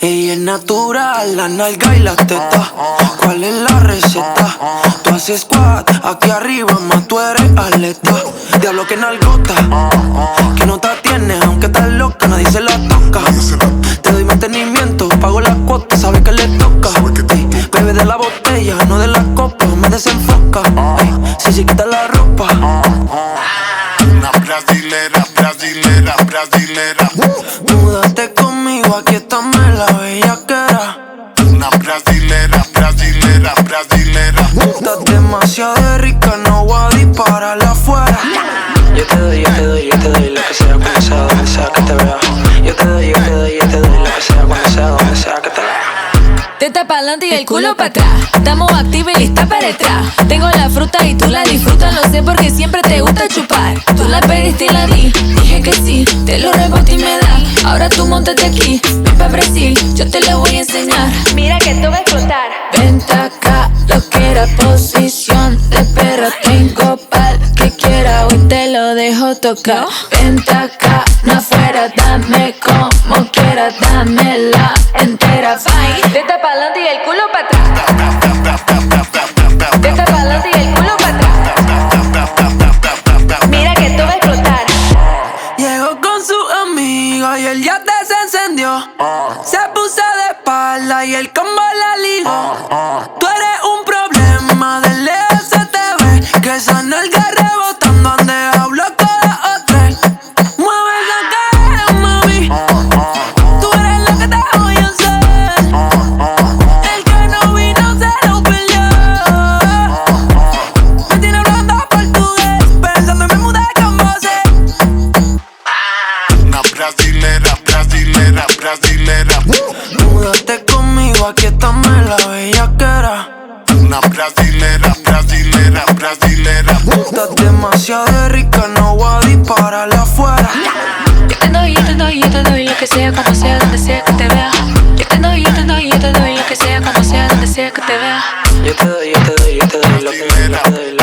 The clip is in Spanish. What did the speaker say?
Ella es natural, la nalga y la teta. ¿Cuál es la receta? Tú haces squat, aquí arriba, más tú eres atleta. Diablo que nalgota, que no te tiene, brasilera, brasilera, brasilera. Múdate conmigo, aquí está la bella era. Una brasilera, brasilera, brasilera. Estás demasiado rica, no voy a dispararla afuera. Yo te doy, yo te doy, yo te doy lo que sea, cuando sea, donde sea que te vea. Yo te doy, yo te doy, yo te doy lo que sea, cuando sea, donde sea que te vea. Teta pa'lante y el culo para atrás. Estamos activa y lista para detrás. Tengo la fruta y tú la disfrutas, no sé porque siempre te gusta chupar. La pediste y la di, dije que sí, te lo reboté y me da. Ahora tú montate aquí, ven pa' Brasil, yo te lo voy a enseñar. Mira que tú vas a explotar. Vente acá, lo que era posición de perra. Tengo pal que quiera, hoy te lo dejo tocar. Vente acá, no afuera, dame como quiera, dame la entera. Bye. Teta pa'lante y el culo para atrás. Y el yate se encendió. Se puso de espalda y el combo la ligó. Tú eres un aquí está la bellaquera. Una brasilera, brasilera, brasilera. Estás demasiado rica, no voy a dispararle afuera. Yo te doy, yo te doy, yo te doy lo que sea, como sea, donde sea que te vea. Yo te doy, yo te doy, yo te doy lo que sea, como sea, donde sea que te vea. Yo te doy, yo te doy, yo te doy lo que sea,